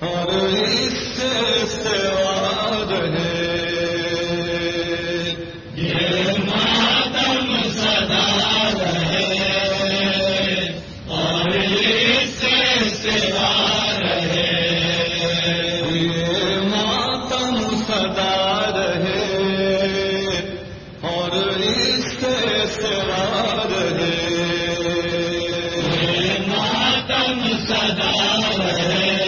اور اس سے سوا اور اس ماتم سدا رہے اور اس سے سوا رہے ماتم سدا رہے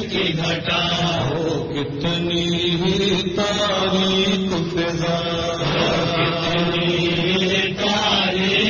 کی گھٹا ہو کتنی ہی تاریخ فضا کتنی